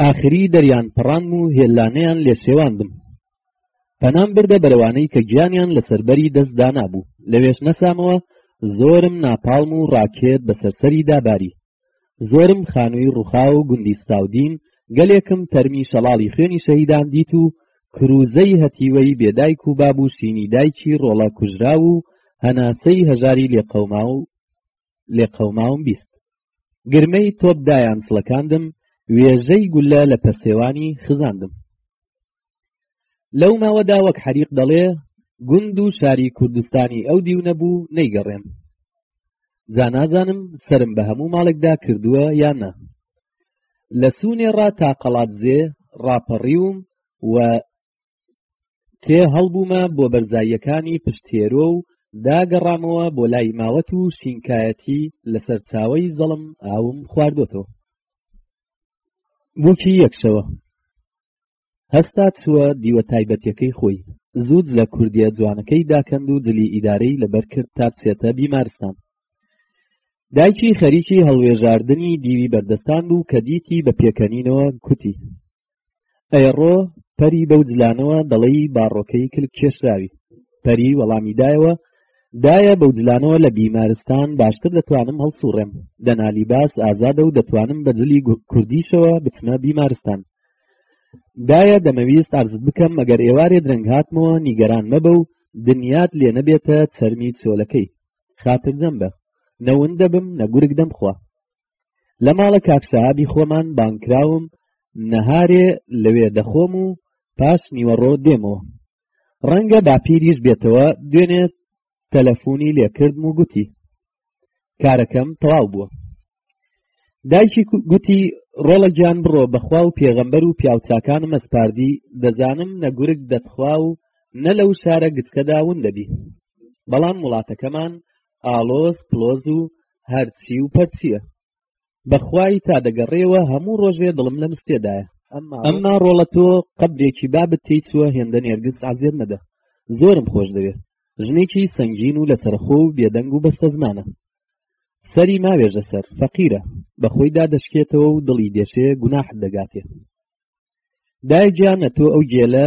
ئاخری دەریان پڕان و هێلانیان لێ سێوان بن پەنام بردە بەرەوانەی کە گیانیان لە سەربەری دەستدا نابوو لەوێش نەسامەوە زۆرم ناپاڵم و ڕاکێت بە سەرسەری داباری زۆرم خانووی ڕوخا و گوندی ستاودین گەلێکم تەرمی شەڵاڵی خوێنی شەهیدان دیت و کروزەی هەتیوەی بێدایک و باب و شینی دایکی ڕۆڵە کوژرا و هەناسەی هەژاری لێقەوما و لێ قەوماوم بیست گرمەی تۆپ دایان سڵەکاندم وێژەی گولە لە پەسێوانی خزاندم لەو ماوەدا وەک حەریق دەڵێ گوند و شاری کوردستانی ئەو دیو نەبوو نەیگەڕێم جا نازانم سرم بە هەموو ماڵێکدا کردووە یان نە لە سونێڕا تا قەڵاتزێ ڕاپەڕیوم و تێ هەڵبوومە بۆ بەرزاییەکانی پشتێرۆ و داگەڕامەوە بۆ لای ماوەت و شینکایەتی لەسەر چاوەی زەڵم ئاوم خواردۆتەوە بووکی یەکشەوە هەستا چووە دیوە تایبەتەکەی خۆی زود لە کوردیە جوانەکەی داکەند و جلی ئیدارەی لەبەر کرد تا بچێتە بیمارستان دایکی خەریکی هەڵوێژاردنی دیوی بەردەستان بوو کە دیتی بە پێکەنینەوە کوتی ئەیەڕۆ پەری بەو جلانەوە دەڵێی باڕۆکەی کل کێشراوی پەری وەڵامی دایەوە دایە بەو جلانەوە لە بیمارستان باشتر دەتوانم هەڵسوڕێم دەنالی باس ئازادە و دەتوانم بە جلی کوردیشەوە بچمە بیمارستان دایە دەمەویست ئارزت بکەم ئەگەر ئێوارێ درەنگ هاتمەوە نیگەران مەبە و دنیات لێ نەبێتە چەرمی چۆلەکەی خاترجەم بە نەون دەبم نەگورک دەمخوا لە ماڵە کاک سەهابی خۆمان بانکراوم نەهارێ لەوێ دەخۆم و پاس نیوەڕۆ دێمەوە ڕەنگە باپیریش بێتەوە دوێنێ تەلەفۆنی لێکردم و گوتی کارەکەم تەواو بووە دایکی گوتی ڕۆڵە گیان بڕۆ بەخوا و پێغەمبەر و پیاوچکان مەسپاردی دەزانم نەگورک دەتخوا و نە لەو شارە گچکەداون دەبی بەڵام وڵاتەکەمان ئاڵۆز پڵۆز و هەرچی و پەرچییە بەخوای تا دەگەڕێەوە هەموو ڕۆژێ دڵم لەم ستێدایە ئەمما ڕۆڵە تۆ قەبرێکی بابت تێی چووە هێندە نێرگز عزیەت مەدە زۆرم خۆش دەوێ ژنێکی سەنگین و لەسەرخۆ و بێدەنگ و بەستە زمانە سەری ماوێژە سەر فەقیرە بەخۆی دادەشکێتەوە و دڵی دێشێ گوناحت دەگاتێ دایگیانە تۆ ئەو گێلە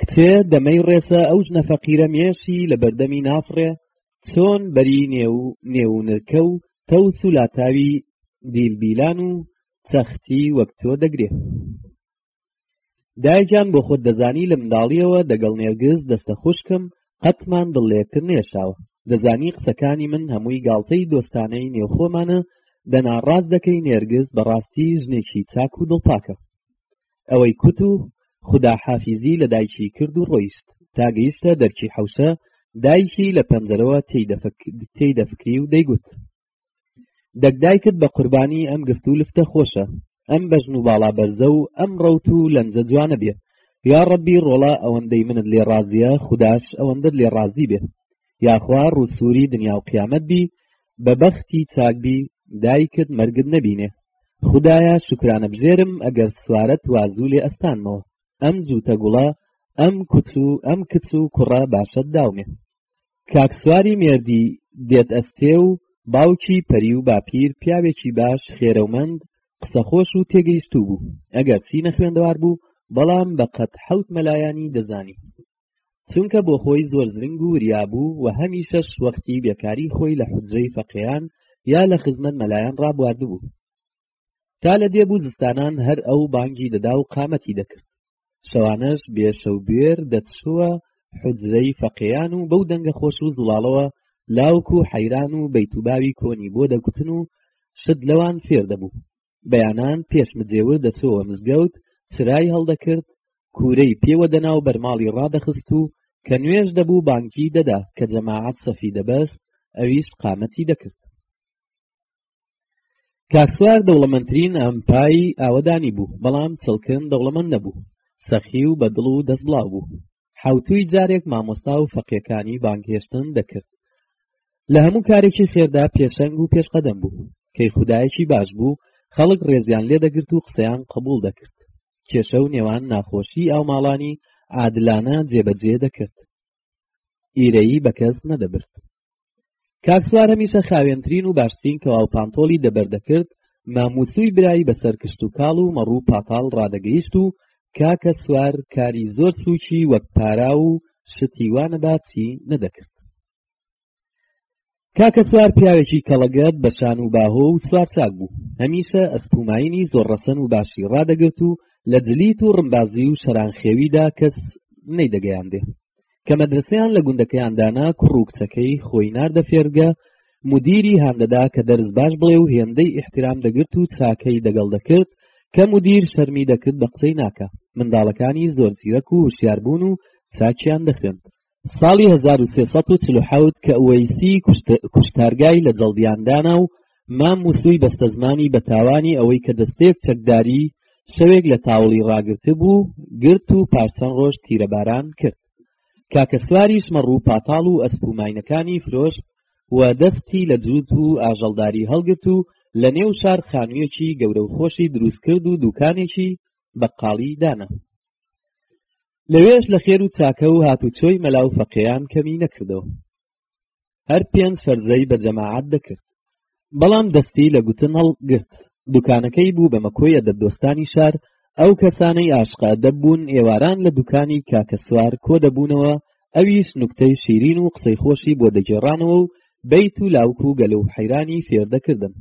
کچێ دەمەی ڕێسە ئەو ژنە فەقیرە مێشی لە بەردەمی نافڕێ چۆن بەری نێو نێونرکە و تەوس و لاتاوی دیلبیلان و چەختی وەک تۆ دەگرێ دایجان بۆ خۆت دەزانی لە منداڵیەوە دەگەڵ نێرگز دەستە خوشکم قەتمان دڵێکر نێشاوە دەزانی قسەکانی من هەمووی گاڵتەی دۆستانەی نێوخۆمانە دەنا ڕاست دەکەی نێرگز بەڕاستی ژنێکی چاک و دڵپاکە ئەوەی کوت و خودا حافیزی لە دایکی کرد و ڕۆیشت تا گەیشتە دەرکی حەوشە دایکی لە پەنجەرەوە تێی دەفکری و دەیگوت دەک دایکت بە قوربانی ئەم گفت و لفتە خۆشە ئەم بەژن و باڵا بەرزە و ئەم ڕەوت و لەنجە جوانە بێ یا ڕەبی ڕۆڵە ئەوەندەی منت لێ ڕازیە خوداش ئەوەندەت لێ ڕازی بێ یاخوا ڕووسوری دنیا و قیامەت بی بە بەختی چاکبی دایکت مەرگت نەبینێ خودایە شوکرانەبژێرم ئەگەر سوارەت وازوو لێ ئەستانمەوە ئەم جووتە گوڵە ئەم کوچ و ئەم کچ و کوڕە باشەت داومێ کاک سواری مێردی دێت ئەستێ و باوکی پەری و باپیر پیاوێکی باش خێرەومەند قسەخۆش و تێگەیشتوو بوو ئەگەر چی نەخوێندەوار بوو بەڵام بە قەد حەوت مەلایانی دەزانی چونکە بۆ خۆی زۆر زرنگ و وریا بوو و هەمیشەش وەختی بێکاری خۆی لە حجرەی فەقێیان یا لە خزمەت مەلایان ڕابواردبوو تا لە دێ بوو زستانان هەر ئەو بانگی دەدا و قامەتی دەکرد شەوانەش بێشە و بێر دەچووە حجرەی فەقێیان و بەو دەنگە خۆش و زوڵاڵەوە لاوک و حەیران و بەیت و باوی کۆنی بۆ دەگوتن و شت لەوان فێر دەبوو بەیانان پێش مجێور دەچۆوە مزگەوت چرای هەڵدەکرد کوورەی پێوە دەناو بەرماڵی ڕادەخست و کە نوێژ دەبوو بانگی دەدا کە جەماعەت سەفی دەبەست ئەویش قامەتی دەکرد کاکسوار دەوڵەمەندترین ئەمپایی ئاوەدانی بوو بەڵام چڵکن دەوڵەمەند نەبوو سەخی و بەدڵ و دەست بڵاو بوو حەوتووی جارێک مامۆستا و فەقیەکانی بانگهێشتن دەکرد لە هەموو کارێکی خێردا پێشەنگ و پێشقەدەم بوو کەی خودایەکی باش بوو خەڵک ڕێزیان لێ دەگرت و قسەیان قبول دەکرد کێشە و نێوان ناخۆشی ئەو ماڵانی عادلانە جێبەجێ دەکرد ئیرەیی بەکەس نەدەبرد کاکسوار هەمیشە خاوێنترین و باشترین کەواو پانتۆڵی دەبەردەکرد ماموسوی برایی بەسەر کشت و کاڵ و مەڕوو پاتاڵ ڕادەگەیشت و کاکە سوار کاری زۆر سووکی وەک پارا و شتی وانە باچی نەدەکرد کاکە سوار پیاوێکی کەڵەگەت بە شان و باهۆ و سوار چاک بوو هەمیشە ئەسپومایینی زۆر ڕەسەن و باشی ڕادەگرت و لە جلیت و ڕمبازی و شەرانخێویدا کەس نەیدەگەیاندێ کە مەدرسەیان لە گوندەکەیان دانا کوڕ و کچەکەی خۆی ناردە فێرگە مدیری هاندەدا کە دەرز باش بڵێ و هێندەی ئیحترام دەگرت و چاکەی دەگەڵ دەکرد کە مدیر شەرمی دەکرد بە قسەی ناکە منداڵەکانی زۆر زیرەک و هوشیار بوون و چاکیان دەخوێند ساڵی 1340 کە ئوەیسی کوشتارگای لە جەڵدیاندانا و مام وسووی بەستەزمانی بە تاوانی ئەوەی کە دەستەیەک چەکداری شەوێک لە تاوڵی ڕاگرتبوو گرت و پاش چەند ڕۆژ تیرەباران کرد کاکە سواریش مەڕوو پاتاڵ و ئەسپ و ماینەکانی فرۆشت و دەستی لە جووت و ئاژەڵداری هەڵگرت و لە نێو شار خانوویەکی گەورە و خۆشی دروست کرد و دووکانێکی بەقاڵی دانا لەوێش لە خێر و چاکە و هاتوچۆی مەلا و فەقێیان کەمی نەکردەوە هەر پێنج فەرزەی بە جەماعەت دەکرد بەڵام دەستی لە گوتن هەڵگرت دوکانەکەی بوو بە مەکۆیە دەبدۆستانی شار ئەو کەسانەی ئاشقا دەبوون ئێواران لە دوکانی کاکە سوار کۆ دەبوونەوە ئەویش نوکتەی شیرین و قسەی خۆشی بۆ دەگێڕانەوە و بەیت و لاوک و گەلە و حەیرانی فێر دەکردن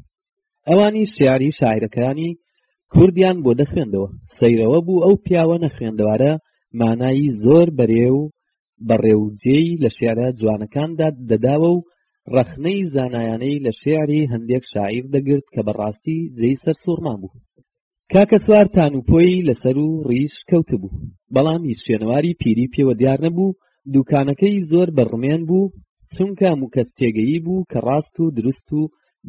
ئەوانی شیعری شاعرەکانی کوردیان بۆ دەخوێندەوە سەیرەوە بوو ئەو پیاوە نەخوێندەوارە مانایی زۆر بەرێ و بەڕێوجێی لە شعرە جوانەکاندا دەداوە و ڕەخنەی زانایانەی لە شعری هەندێک شاعیر دەگرت کە بەڕاستی جێی سەرسوڕمان بوو کاکە سوار تانوپۆی لەسەر و ڕیش کەوتبوو بەڵام هیچ شوێنەواری پیری پێوە دیار نەبوو دوکانەکەی زۆر بەڕمێن بوو چونکە موکەس تێگەیی بوو کە ڕاست و دروست و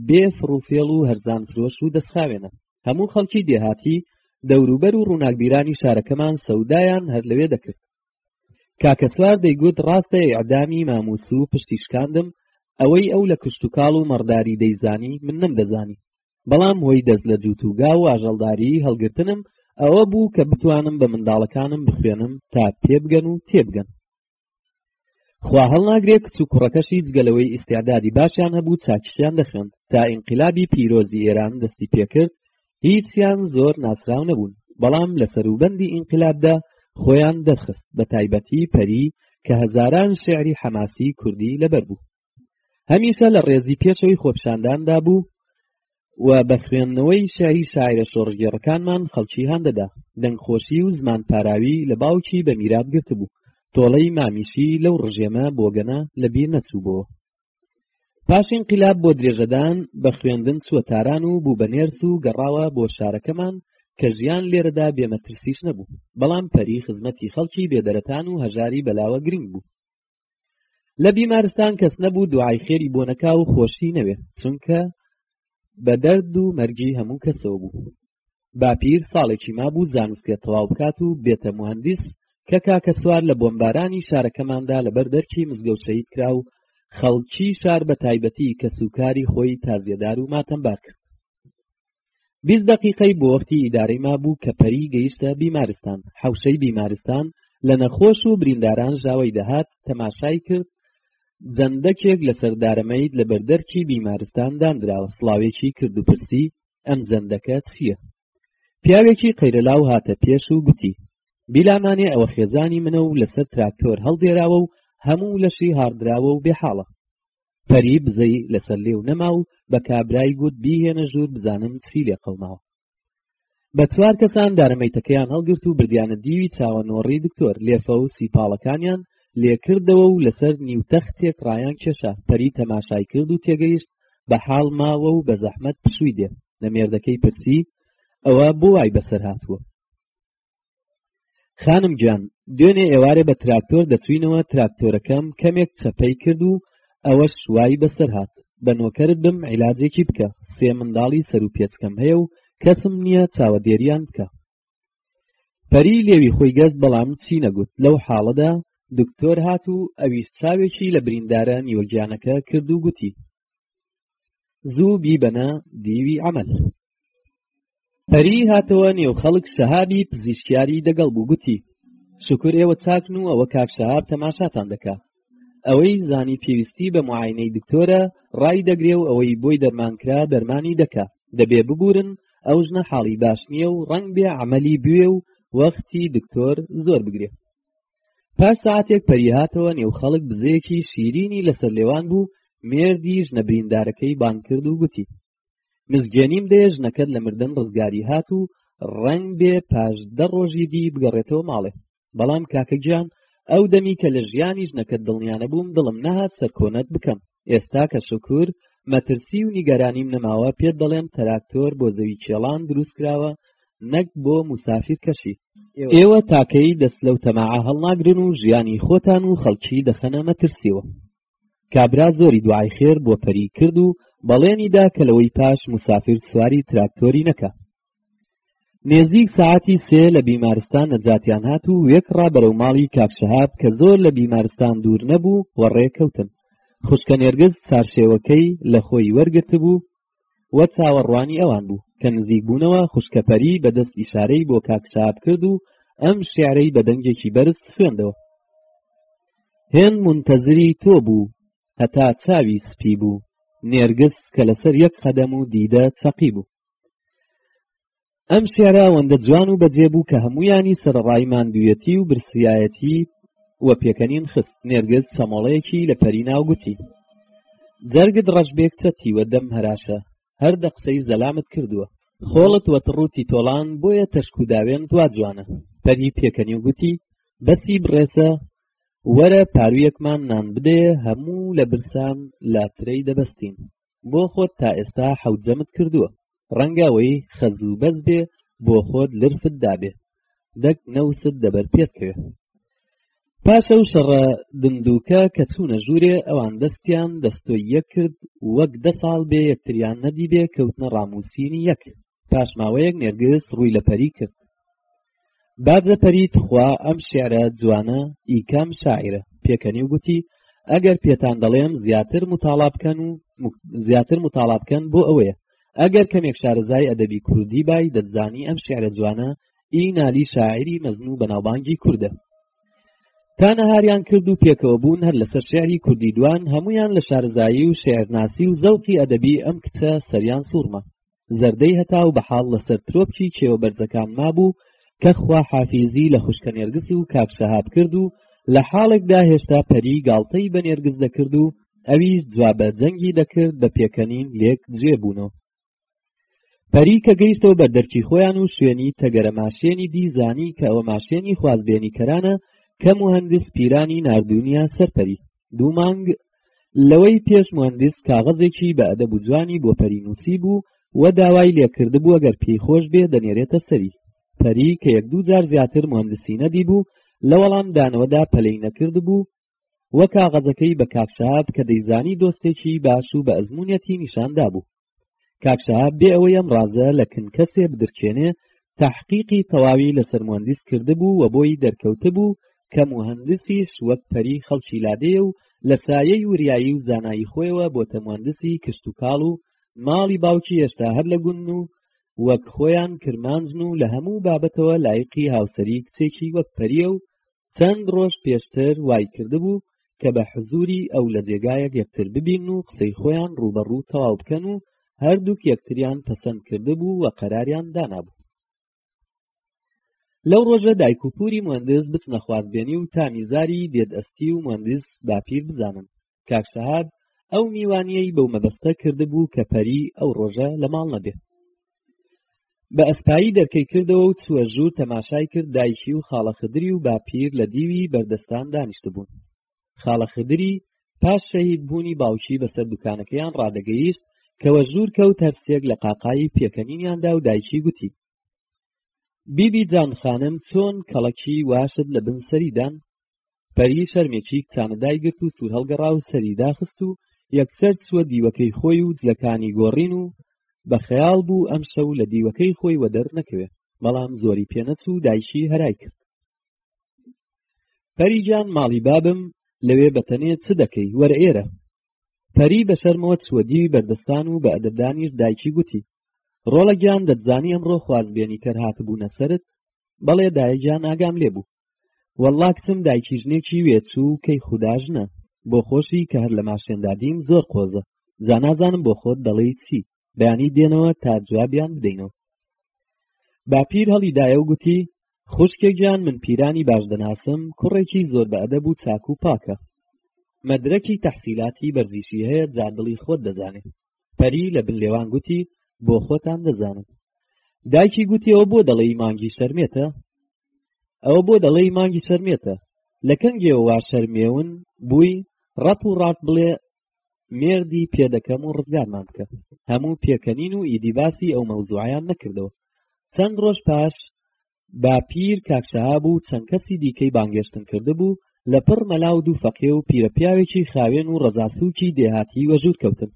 بێ فڕوفێڵ و هەرزان فرۆش و دەستخاوێنە هەموو خەڵکی دێهاتی دەوروبەر و ڕووناکبیرانی شارەکەمان سەودایان هەر لەوێ دەکرد کاکە سوار دەیگوت ڕاستە ئیعدامی ماموسو پشتی شکاندم ئەوەی ئەو لە کشتوکاڵ و مەڕداری دەیزانی من نەمدەزانی بەڵام هۆی دەست لە جووتوگا و ئاژەڵداری هەڵگرتنم ئەوە بوو کە بتوانم بە منداڵەکانم بخوێنم تا پێبگەن و تێبگەن خوا هەڵناگرێ کچ و کوڕەکەشی جگەلەوەی ئیسیادادی باشیان هەبوو چاکیشیان دەخوێن تا ئینقلابی پیرۆزی ئێران دەستی پێکرد هیچیان زۆر ناسراو نەبوون بەڵام لە سەروبەندی ئینقلابدا خۆیان دەرخست بە تایبەتی پەری کە هەزاران شعری حەماسی کوردی لەبەر بوو هەمیشە لە ڕێزی پێشەوەی خۆپشانداندا بوو و بە خوێندنەوەی شاری شاعرە شۆڕژگێڕەکانمان خەڵکی هاندەدا دەنگخۆشی و زمان پاراوی لە باوکی بە میراب گرتبوو تۆڵەی مامیشی لەو ڕژێمە بۆگەنە لە بیر نەچوو بۆ پاش ئینقلاب بۆ درێژەدان بە خوێندن چووە تاران و بوو بە نێرس و گەڕاوە بۆ شارەکەمان کە ژیان لێرەدا بێمەترسیش نەبوو بەڵام پەری خزمەتی خەڵکی بێدەرەتان و هەژاری بەلاوە گرنگ بوو لە بیمارستان کەس نەبوو دوعای خێری بۆ نەکا و خۆشی نەوێ چونکە بە دەرد و مەرگی هەموو کەسەوە بوو باپیر ساڵێکی مابوو زانستگە تەواو بکات و بێتە موهەندیس کە کاکە سوار لە بۆمبارانی شارەکەماندا لەبەر دەرکی مزگەوت شەهید کرا و خەڵکی شار بە تایبەتی کەسوکاری خۆی تازیەدار و ماتەمبار کرد بیست دەقیقەی بۆ وەختی ئیدارەی مابوو کە پەری گەیشتە بیمارستان حەوشەی بیمارستان لە نەخۆش و برینداران ژاوەی دەهات تەماشای کرد جەندەکێک لەسەر دارەمەید لە بەردەرکی بیمارستان داندراوە سڵاوێکی کرد و پرسی ئەم جەندەکە چییە پیاوێکی قەیرەلاو هاتە پێش و گوتی بیلامانێ ئەوە خێزانی منە و لەسەر تراکتۆر هەڵدێراوە و هەموو لەشی هاردراوە و بێحاڵە پەری بزەی لەسەر لێو نەما و بە کابرای گوت بیهێنە ژوور بزانم چی لێ قەوماوە بە چوار کەسان دارەمەیتەکەیان هەڵگرت و بردیانە دیوی چاوە نۆڕی دکتۆر لێفە و سیپاڵەکانیان لێکردەوە و لەسەر نیوتەختێک ڕایان کێشا پەری تەماشای کرد و تێگەیشت بە حاڵ ماوە و بە زەحمەت پشووی دێ لە مێردەکەی پرسی ئەوە بۆ وای بەسەر هاتووە خانم گیان دوێنێ ئێوارێ بە تراکتۆر دەچوینەوە تراکتۆرەکەم کەمێک چەپەی کرد و ئەوەش وای بەسەر هات بە نۆکەرت بم عیلاجێکی بکە سێ منداڵی سەر و پێچکەم هەیە و کەسم نییە چاوەدێریان بکە پەری لێوی خۆی گەست بەڵام چی نەگوت لەو حاڵەدا دکتۆر هات و ئەویش چاوێکی لە بریندارە نیوەگیانەکە کرد و گوتی زوو بیبەنە دیوی ئەمەل پەری هاتەوە نێو خەڵک شەهابی پزیشکیاری دەگەڵ بوو گوتی شکر ئێوە چاکن و ئەوە کاک شەهاب تەماشاتان دەکا ئەوەی زانی پێویستی بە معاینەی دکتۆرە ڕای دەگرێ و ئەوەی بۆی دەرمانکرا دەرمانی دەکا دەبێ ببورن ئەو ژنە حاڵی باش نییە و ڕەنگ بێ عملی بوێ و وەختی دکتۆر زۆر بگرێ پاش ساعتێک پەری هاتەوە نێو خەڵک بزەیەکی شیرینی لەسەر لێوان بوو مێردی ژنە بریندارەکەی بان کرد و گوتی مزگێنیم دێ ژنەکەت لە مردن ڕزگاری هات و ڕەنگ بێ پاش دە ڕۆژی دی بگەڕێتەوە ماڵێ بەڵام کاکە گیان ئەو دەمی کە لە ژیانی ژنەکەت دڵنیانە بووم دڵم نەهات سەرکۆنەت بکەم ئێستا کە شکور مەترسی و نیگەرانیم نەماوە پێت دەڵێم تەراکتۆر بۆ زەوی کێڵان دروست کراوە نەک بۆ مسافیر کەشی ئێوە تاکەی دەست لەو تەماعە هەڵناگرن و ژیانی خۆتان و خەڵکی دەخەنە مەترسیەوە کابرا زۆری دوعای خێر بۆ پەری کرد و بەڵێنی دا کە لەوەی پاش مسافر سواری تراکتۆری نەکا نێزیک ساعتی سێ لە بیمارستان نەجاتیان هات و وێک ڕا بەرەو ماڵی کاک شەهاب کە زۆر لە بیمارستان دوور نەبوو و ڕێکەوتن خوشکە نێرگز چارشێوەکەی لە خۆی وەرگرت بوو و چاوەڕوانی ئەوان بوو کە نزیک بوونەوە خوشکە پەری بە دەست ئیشارەی بۆ کاک شاب کرد و ئەم شعرەی بە دەنگێکی بەرز خوێندەوە هێن منتەزری تۆ بوو هەتا چاوی سپی بوو نێرگز کە لەسەر یەک قەدەم و دیدە چەقی بوو ئەم شعرە ئەوەندە جوان و بەجێ بوو کە هەمویانی سەرڕای ماندویەتی و برسیایەتی و پێکەنین خست نێرگز چەمۆڵەیەکی لە پەری ناو گوتی جەرگت ڕەشبێک چەتیوە دەم هەراشە هەر دە قسەی زەلامت کردووە خۆڵت وەتڕوتی تۆڵان بۆیە تەشک و داوێن دوا جوانە پەری پێکەنی و گوتی بەسی بڕێسە وەرە پارویەکمان نان بدێ هەموو لە برسان لاترەی دەبەستین بۆ خۆت تا ئێستا حەوجەمت کردووە ڕەنگە ئەوەی خەز و بەز بێ بۆ خۆت لرفت دابێ دەک نەوست دەبەر پێت کەوێ پاشە و شەڕە دندووکە کە چوونە ژوورێ ئەوان دەستیان دەستۆی یەک کرد وەک دە ساڵ بێ یەکتریان نەدیبێ کەوتنە ڕاموسینی یەک پاشماوەیەک نێرگز ڕووی لە پەری کرد باجە پەری تخوا ئەم شعرە جوانە ئی کام شاعیرە پێکەنی و گوتی ئەگەر پێتان دەڵێم زیاتر متاڵا بکەن و زیاتر متاڵا بکەن بۆ ئەوەیە ئەگەر کەمێک شارەزای ئەدەبی کوردی بای دەزانی ئەم شعرە جوانە ئی نالی شاعری مەزن و بەناوبانگی کوردە تا نەهاریان کرد و پێکەوە بوون هەر لەسەر شعری کوردی دوان هەمویان لە شارزایی و شعرناسی و زەوقی ئەدەبی ئەم کچە سەریان سوورما زەردەی هەتاو و بەحاڵ لەسەر ترۆپکی کێوە بەرزەکان مابوو کە خوا حافیزی لە خوشکە نێرگس و کاک شەهاب کرد و لە حاڵێکدا هێشتا پەری گاڵتەی بە نێرگس دەکرد و ئەویش جوابە جەنگی دەکرد بە پێکەنین لێک جێ بوونەوە پەری کە گەیشتەوە بە دەرکی خۆیان و شوێنی تەگەرە ماشێنی دیزانی کە ئەوە ماشێنی خوازبێنی کەرانە کە مهندس پیرانی ناردونیە سەرپەری دوو مانگ لەوەی پێش مهندس کاغەزێکی بە ئەدەب و جوانی بۆ پەری نووسیبوو و داوای لێکردبوو ئەگەر پێی خۆش بێ دەنێرێتە سەری پەری کە یەک دوو جار زیاتر مهندسی نەدیبوو لە وەڵام دانەوەدا پەلەی نەکردبوو و کاغەزەکەی بە کاک شەهاب کە دەیزانی دۆستێکی باش و بە ئەزموونیەتی نیشان دابوو کاک شەهاب بێ ئەوەی ئەم ڕازە لە کن کەسێ بدرکێنێ تحقیقی تەواوی لەسەر مهندس کردبوو و بۆی دەرکەوتبوو کە مهندسیش وەک پەری خەڵکی لادێیە و لە سایەی وریایی و زانایی خۆیەوە بۆتە مهندسی کشتوکاڵ و ماڵی باوکی هێشتا هەر لە گوندن و وەک خۆیان کرمانجن و لە هەموو بابەتەوە لایقی هاوسەری کچێکی وەک پەرییە و چەند ڕۆژ پێشتر وای کردبوو کە بە حزوری ئەو لە جێگایەک یەکتر ببین و قسەی خۆیان ڕوبەڕوو تەواو بکەن و هەردووک یەکتریان پەسەند کردبوو و قەراریان دانابوو لەو ڕۆژە دایک و پووری مهندس بچنە خوازبێنی و تامی زاری دێد ئەستی و مهندس باپیر بزانن کاک سەهاب ئەو میوانیەی بەو مەبەستە کردبوو کە پەری ئەو ڕۆژە لە ماڵ نەبێ بە ئەسپایی دەرکەی کردەوە و چووە ژوور تەماشای کرد دایکی و خاڵە خدری و باپیر لە دیوی بەردەستان دانیشتبوون خاڵە خدری پاش شەهید بوونی باوکی بەسەر دوکانەکەیان ڕادەگەیشت کەوە ژوور کەوت هەرسێک لە قاقایی پێکەنینیاندا و دایکی گوتی بیبی جان خانم چۆن کەڵەکی واشت لە بن سەریدان پەری شەرمێکی کچانە دایگرت و سوور هەڵگەڕا و سەری داخست و یەکسەر چووە دیوەکەی خۆی و جلەکانی گۆڕین و بە خەیاڵ بوو ئەم شەو لە دیوەکەی خۆی وەدەر نەکەوێ بەڵام زۆری پێنەچوو دایشی هەرای کرد پەریگیان ماڵی بابم لەوێ بەتەنێ چ دەکەی وەرە ئێرە پەری بە شەرمەوە چووە دیوی بەردەستان و بە ئەدەبدانیش دایکی گوتی ڕۆڵە گیان دەتزانی ئەمڕۆ خوازبێنی کەر هاتبوونە سرت بەڵێ دایە گیان ئاگام لێ بوو واللە کچم دایکی ژنێکی وێچوو کەی خودا ژنە بۆ خۆشی کە هەر لە ماشێندا دیم زۆر قۆزە جا نازانم بۆ خۆت دەڵێی چی بەیانی دێنەوە تا جوابیان بدەینەوە باپیر هەڵیدایە و گوتی خوشکێ گیان من پیرانی باش دەناسم کوڕێکی زۆر بە ئەدەب و چاک و پاکە مەدرەکی تەحسیلاتی بەرزیشی هەیە جا دڵی خۆت دەزانێ پەری لە بن لێوان گوتی بۆ خۆتان دەزانم دایکی گوتیەوە بۆ دەڵێی مانگی شەرمێتە ئەوە بۆ دەڵێی مانگی شەرمێتە لە کەنگێەوە وا شەرمێون بووی ڕەپ و ڕاست بڵێ مێردی پێدەکەم و ڕزگارمان بکە هەموو پێکەنین و ئیدی باسی ئەو مەوزوعیان نەکردەوە چەند ڕۆژ پاش باپیر کاکشەها بوو چەند کەسی دیکەی بانگێشتن کردبوو لە پڕ مەلا و دوو فەقێ و پیرە پیاوێکی خاوێن و ڕەزاسووکی دێهاتی وەژوور کەوتن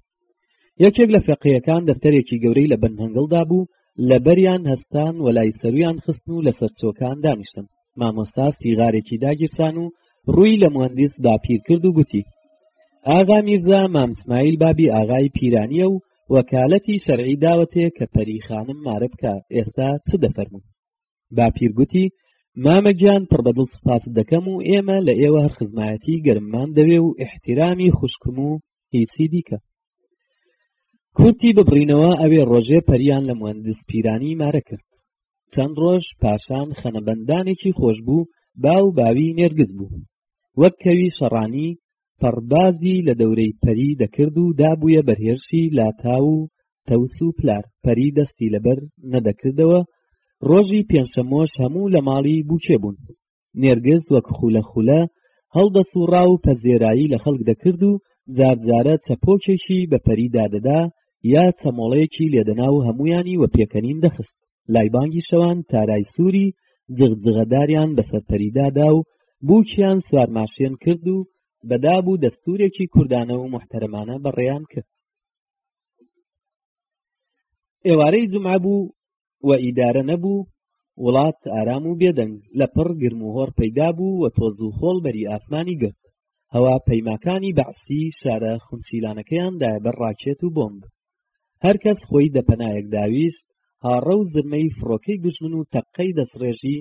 یەکێک لە فێقەیەکان دەفتەرێکی گەورەی لە بن هەنگڵدا بوو لە بەریان هەستان و لای سەرویان خستن و لەسەر چۆکان دانیشتن مامۆستا سیغارێکی داگیرسان و ڕووی لە مهندس باپیر کرد و گوتی ئاغا میرزا مامسمایل بابی ئاغای پیرانیە و وەکالەتی شەرعی داوەتێ کە پەری خانم مارە بکە ئێستا چ دەفەرمون باپیر گوتی مامە گیان پڕ بەدڵ سپاست دەکەم و ئێمە لە ئێوە هەر خزمایەتی گەرممان دەوێ و احتیرامی خوشکم و هیچی دیکە کورتی ببڕینەوە ئەوێ ڕۆژێ پەریان لە مهندس پیرانی مارە کرد چەند ڕۆژ پاشان خەنەبەندانێکی خۆش بوو با و باوی نێرگز بوو وەک کەوی شەڕانی پەڕبازی لە دەورەی پەری دەکرد و دابوویە بەرهێرشی لاتا و تەوس و پلار پەری دەستی لەبەر نەدەکردەوە ڕۆژی پێنجشەمۆش هەموو لە ماڵی بووکێ بوون نێرگز وەک خولە خولە هەڵدەسوڕا و پەزێرایی لە خەڵک دەکرد و جارجارە چەپۆکێکی بە پەریدا دەدا یا چەمۆڵەیەکی لێدەنا و هەمویانی وە پێکەنین دەخست لای بانگی شەوان تارای سووری جغجغەداریان بەسەر پەریدادا و بووکیان سوارماشێن کرد و بەدابوو دەستورێکی کوردانە و محتەرمانە بەڕێیان کرد ئێوارەی جمعە بوو و ئیدارە نەبوو وڵات ئارام و بێدەنگ لە پڕ گرم و هۆڕ پەیدا بوو و تۆز و خۆڵ بەری ئاسمانی گرت هەوا پەیماکانی بەعسی شارە خونچیلانەکەیان دایە بەر ڕاکێت و بۆمب هەرکەس خۆی دەپەنایەک داویشت هاڕە و زرمەی فڕۆکەی دوژمن و تەقەی دەستڕێژی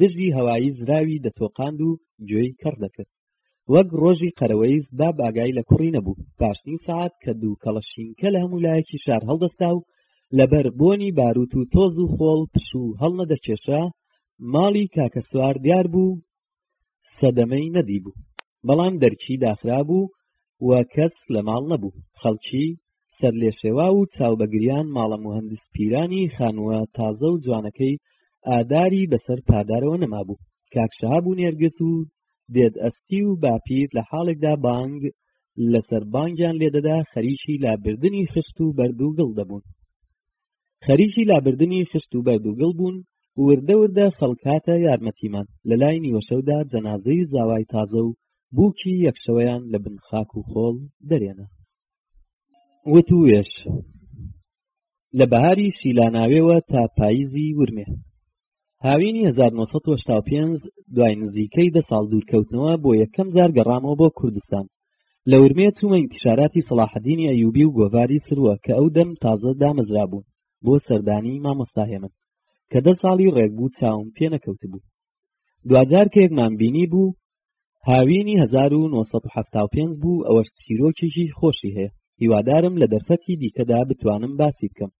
دژی هەوایی زراوی دەتۆقاند و گوێی کەڕ دەکرد وەک ڕۆژی قەرەوەیز باب ئاگای لە کوڕی نەبوو پاشنی سەعات کە دوو کەڵەشینکە لە هەموو لایەکی شار هەڵدەستا و لەبەر بۆنی باروت و تۆز و خۆڵ پشوو هەڵنەدەکێشا ماڵی کاکە سوار دیار بوو سەدەمەی نەدیبوو بەڵام دەرکی داخرابوو و کەس لە ماڵ نەبوو خەڵکی سەر لێ شێوا و چاو بە گریان ماڵە مهندس پیرانی خانووە تازە و جوانەکەی ئاداری بەسەر پادارەوە نەمابوو کاک شەهاب و نێرگز و دێد ئەستی و باپیر لە حاڵێکدا بانگ لەسەر بانگیان لێدەدا خەریکی لابردنی خشت و بەرد و گڵ دەبوون خەریکی لابردنی خشت و بەرد و گڵ بوون وردە وردە خەڵک هاتە یارمەتیمان لە لای نیوەشەودا جەنازەی زاوای تازە و بووکی یەکشەوەیان لە بن خاک و خۆڵ دەرێنا وت و وێش لە بەهاری شیلاناوێوە تا پاییزی ورمێ هاوینی 1985 دوای نزیکەی دە ساڵ دوورکەوتنەوە بۆ یەکەم جار گەڕامەوە بۆ کوردستان لە ورمێ چوومە ئینتیشاراتی سەڵاحەدینی ئەیوبی و گۆڤاری سروە کە ئەو دەم تازە دامەزرابوون بۆ سەردانی مامۆستا هێمن کە دە ساڵی ڕێک بوو چاوم پێ نەکەوتبوو دوجار کە یەکمان بینی بوو هاوینی 1975 بوو ئەوەش چیرۆکێکی خۆشی هەیە هیوادارم لە دەرفەتی دیکەدا بتوانم باسی بکەم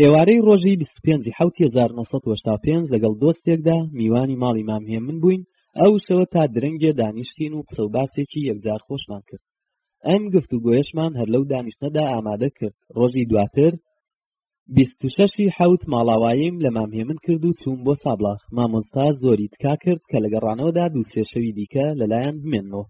ئێوارەی ڕۆژی 25 حوت 1995 لەگەڵ دۆستێکدا میوانی ماڵی مام هێمن بووین ئەو شەوە تا درەنگێ دانیشتین و قسە و باسێکی یەکجار خۆشمان کرد ئەم گفت و گۆیشمان هەر لەو دانیشتنەدا ئامادە کرد ڕۆژی دواتر بیست و شەشی حەوت ماڵاواییم لە مام هێمن کرد و چووم بۆ سابڵاخ مامۆستا زۆری تکا کرد کە لە گەڕانەوەدا دوو سێ شەوی دیکە لەلایەن بمێنەوە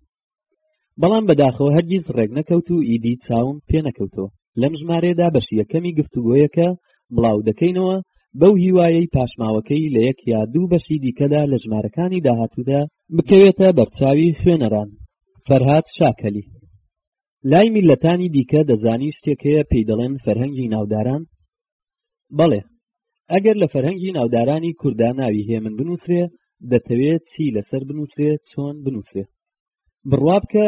بەڵام بەداخەوە هەرگیز ڕێک نەکەوت و ئیدی چاوم پێ نەکەوتەوە لەم ژمارەیەدا بەشی یەکەمی گفتوگۆیەکە بڵاو دەکەینەوە بەو هیوایەی پاشماوەکەی لە یەک یا دوو بەشی دیکەدا لە ژمارەکانی داهاتوودا بکەوێتە بەرچاوی خوێنەران فەرهاد شاکەلی لای میلەتانی دیکە دەزانی شتێکەیە پێی دەڵێن فەرهەنگی ناوداران بەڵێ ئەگەر لە فەرهەنگی ناودارانی کووردا ناوی هێمن بنووسرێ دەتەوێت چی لەسەر بنووسرێ چۆن بنووسرێ بڕوا بکە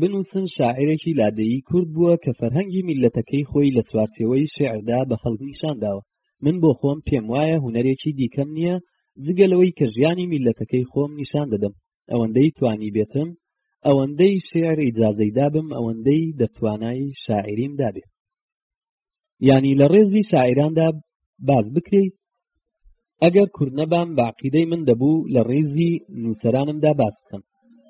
بنووسن شاعرێکی لادەیی کورد بووە کە فەرهەنگی میلەتەکەی خۆی لە چوارچێوەی شعردا بە خەڵک نیشان داوە من بۆ خۆم پێم وایە هوەرێکی دیکەم نییە جگەلەوەی کە ژیانی میلەتەکەی خۆم نیشان دەدەم ئەوەندەی توانی بێتم ئەوەندەی شعر ئیجازەی دابم ئەوەندەی دەتوانای شاعریم دابێت یانی لە ڕێزی شاعراندا باس بکرێی ئەگەر کورد نەبام باقیدەی من دەبوو لە ڕێزی نووسەرانمدا باس بکەم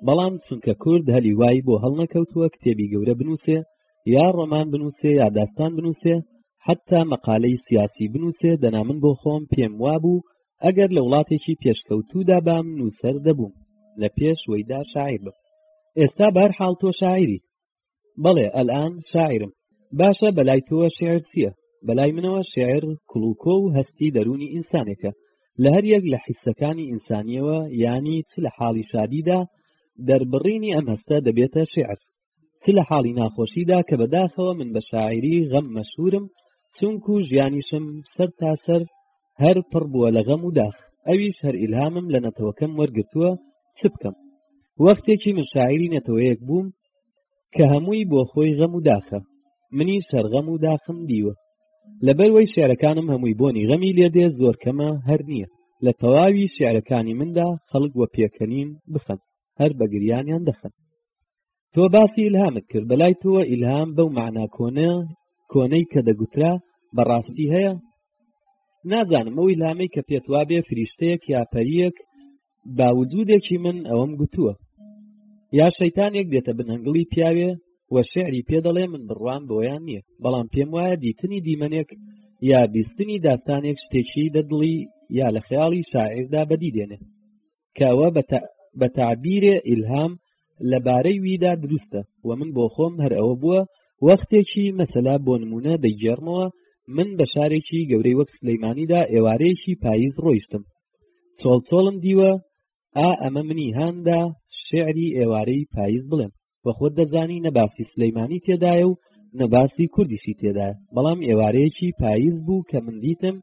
بەڵام چونکە کورد هەلی وای بۆ هەڵنەکەوتووە کتێبی گەورە بنووسێ یا ڕۆمان بنووسێ یا داستان بنووسێ حتا مەقالەی سیاسی بنووسێ دەنا من بۆ خۆم پێم وابوو ئەگەر لە وڵاتێکی پێشکەوتوودا بام نووسەر دەبووم لە پێش وەیدا شاعیر بم ئێستا بەر حاڵ تۆ شاعری بەڵێ ئەلان شاعرم باشە بەلای تۆوە شعر چییە بەلای منەوە شعر کڵوکۆ و هەستی دەروونی ئینسانێکە لە هەر یەک لە حیسەکانی ئینسانیەوە ینی چ لە حاڵی شادیدا دەربڕینی ئەم هەستە دەبێتە شعر چ لە حاڵی ناخۆشیدا کە بەداخەوە من بە شاعری غەم مەشهورم چونکو ژیانیشم سەر تاسەر هەر پڕ بووە لە غەم و داخ ئەویش هەر ئیلهامم لە نەتەوەکەم وەرگتووە چ بکەم وەختێکی من شاعری نەتەوەیەک بووم کە هەمووی بۆ خۆی غەم و داخە منی سەرغەم و داخم دیوە لەبەر وەی شعرەکانم هەمووی بۆنی غەمی لێدێ زۆر کەمە هەر نییە لە تەواوی شعرەکانی مندا خەڵک وە پێکەنین بخەن هەر بەگریانیان دەخەن تۆ باسی ئیلهامت کرد بەلای تۆوە ئیلهام بەو معنا کۆنە کۆنەی کە دەگوترا بەڕاستی هەیە نازانم ئەو ئیلامەی کە پێت وابێ فریشتەیەک یاپەریەک باوجودێکی من ئەوەم گوتووە یا شەیتانێک دێتە بنهنگڵی پیاوێ و شعری پێ دەڵێ من بڕوان بۆیان نییە بەڵام پێم وایە دیتنی دیمەنێک یا بیستنی داستانێک شتێکی دەدڵی یا لە خەیاڵی شاعردا بەدی دێنێ کە ئەوە بە تعبیرێ ئیلهام لەبارەی ویدا دروستە و من بۆ خۆم هەر ئەوە بووە وەختێکی مەسەلا بۆ نمونە دەیگێڕمەوە من بە شارێکی گەورەی وەک سلەیمانیدا ئێوارەیەکی پاییز ڕۆیشتم چۆڵچۆڵم دیوە ئا ئەمە منی هاندا شعری ئێوارەی پاییز بڵێم وە خۆت دەزانی نەباسی سلەیمانی تێدایە و نەباسی کوردیشی تێدا بەڵام ئێوارەیەکی پاییز بوو کە من دیتم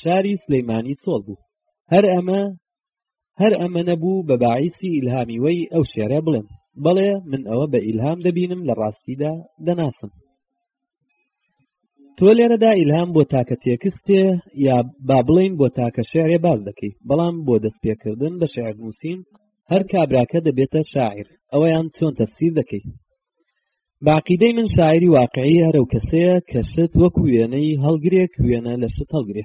شاری سلەیمانی چۆڵ بوو هەر ئەمە هەر ئەمە نەبوو بە باعیسی ئیلهامی وەی ئەو شێرە بڵێم بەڵێ من ئەوە بە ئیلهام دەبینم لە ڕاستیدا دەناسم تۆ لێرەدا ئیلهام بۆ تاکە تێکستێ یا با بڵین بۆ تاکە شعرێ باز دەکەی بەڵام بۆ دەستپێکردن بە شعر نووسین هەر کابراکە دەبێتە شاعر ئەوەیان چۆن تەفسیر دەکەی باقیدەی من شاعری واقعی هەرە و کەسەیە کە شت وەکو وێنەی هەڵگرێک وێنە لە شت هەڵگرێ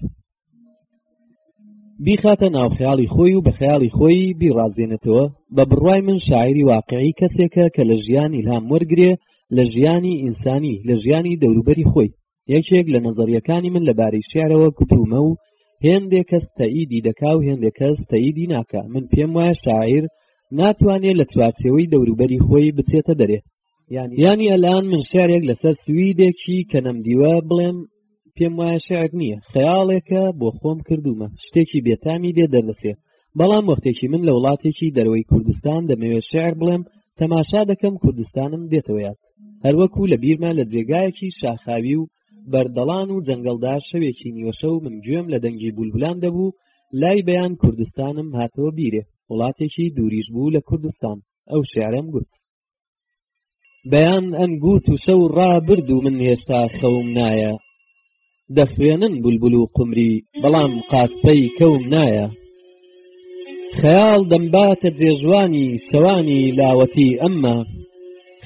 بیخاتە ناو خیاڵی خۆی و بە خیاڵی خۆی بیڕازێنێتەوە بە بڕوای من شاعری واقعی کەسێکە کە لە ژیانی هام وەرگێ لە ژیانی ئینسانی لە ژیانی دەوروبەری خۆی یەکێک لە نەزەریەکانی من لەبارەی شعرەوە گوتوومە و هێندێک کەس تەئیدی دەکا و هێندێک کەس تەئیدی ناکا من پێم وایە شاعیر ناتوانێت لە چوارچێوەی دەوروبەری خۆی بچێتە دەرێ یانی ئەلان من شعرێک لەسەر سویدێکی کە نەمدیوە بڵێم پێم وایە شعر نییە خەیاڵێکە بۆ خۆم کردومە شتێکی بێتامی لێ دەردەچێ بەڵام وەختێکی من لە وڵاتێکی دەرەوەی کوردستان دەمەوێت شعر بڵێم تەماشا دەکەم کوردستانم دێتەوەیات هەروەکو لە بیرمە لە جێگایەکی شاخاوی و بەردەڵان و جەنگەڵدا شەوێکی نیوەشەو من گوێم لە دەنگی بولبولان دەبوو لای بەیان کوردستانم هاتەوە بیرێ وڵاتێکی دووریش بوو لە کوردستان ئەو شعرەم گوت بەیان ئەم گوت و شەو ڕابرد و من هێشتا خەوم نایە دەخوێنن بولبول و قمری بەڵام قاسپەی کەوم نایە خەیاڵ دەمباتە جێژوانی شەوانی لاوەتی ئەمما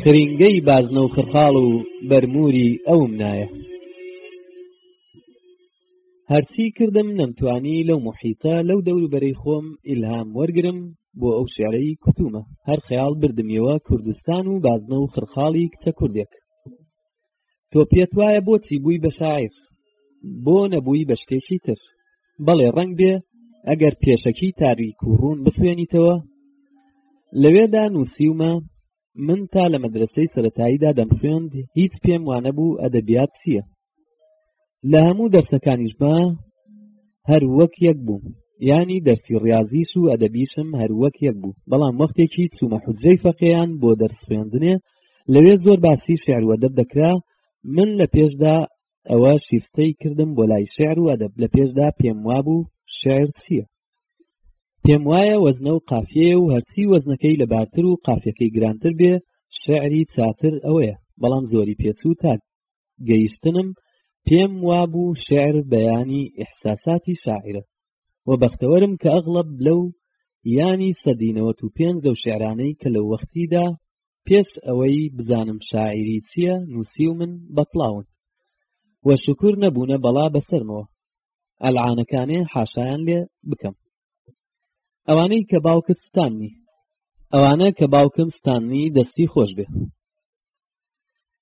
خرینگەی بازنە و خرخاڵ و بەرموری ئەوم نایە هەرچی کردم نەمتوانی لەو محیتە لەو دەوروبەرەی خۆم ئیلهام وەرگرم بۆ ئەو شعرەی کوتومە هەر خەیاڵ بردمیەوە کوردستان و بازنە و خرخاڵی کچە کوردێک تۆ پێت وایە بۆچی بووی بە شاعیر بۆ نەبووی بە شتێکی تر بەڵێ ڕنگ بێ ئەگەر پێشەکی تاریک و ڕوون بخوێنیتەوە لەوێدا نووسیومە من تا لە مەدرسەی سەتاییدا دەمخوێند هیچ پێم وانە بوو ئەدەبیات چییە لە هەموو دەرسەکانیشما هەر وەک یەک بوو ینی دەرسی ڕاضیش و ئەدەبیشم هەر وەک یەک بوو بەڵام وەختێکی چوومە حجەی فەقیان بۆ دەرس خوێندنێ لەوێ زۆر باسی شعر وەدەب دەکرا من لە پێشدا ئەوە شیفتەی کردم بۆ لای شعر و ئەدەب لە پێشدا پێم وابوو شعر چییە پێم وایە وەزنە و قافێ و هەرچی وەزنەکەی لەبارتر و قافەکەی گرانتر بێ شعری چاتر ئەوەیە بەڵام زۆری پێچ و تاک گەیشتنم پێم وابوو شعر بەیانی ئیحساساتی شاعرە و بەختەوەرم کە ئەغڵب لەو یانی سەدی نەوەت و پێنج لەو شعرانەی کە لەو وەختیدا پێش ئەوەی بزانم شاعری چییە نووسی و من بەپڵاون و شکور نەبوونە بەڵا بەسەرمەوە ئەلعانەکانێ حاشایان لێ بکەم ئەوانەی کە باوکت ستاننی ئەوانە کە باوکم ستاننی دەستی خۆش بێ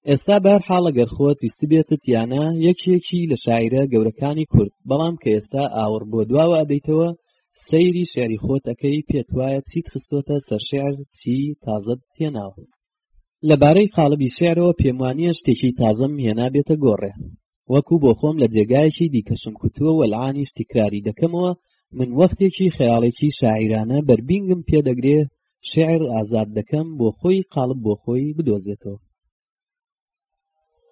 ئێستا بەر حاڵە گەر خۆت ویستی بێتت یانە یەکێکی لە شاعرە گەورەکانی کورد بەڵام کە ئێستا ئاوڕ بۆ دواوە ئەدەیتەوە سەیری شعری خۆت ئەەکەی پێت وایە چیت خستۆتە سەر شعر چی تازەت تێناوە لەبارەی قاڵبی شعرەوە پێموانییە شتێکی تازەم هێنابێتە گۆڕێ وەکو بۆ خۆم لە جێگایەکی دیکەشم کوتووە وەلعانیش تکراری دەکەمەوە من وەختێکی خەیاڵێکی شاعیرانە بەربینگم پێدەگرێ شعر ئازاد دەکەم بۆ خۆی قاڵب بۆ خۆی بدۆزێتەوە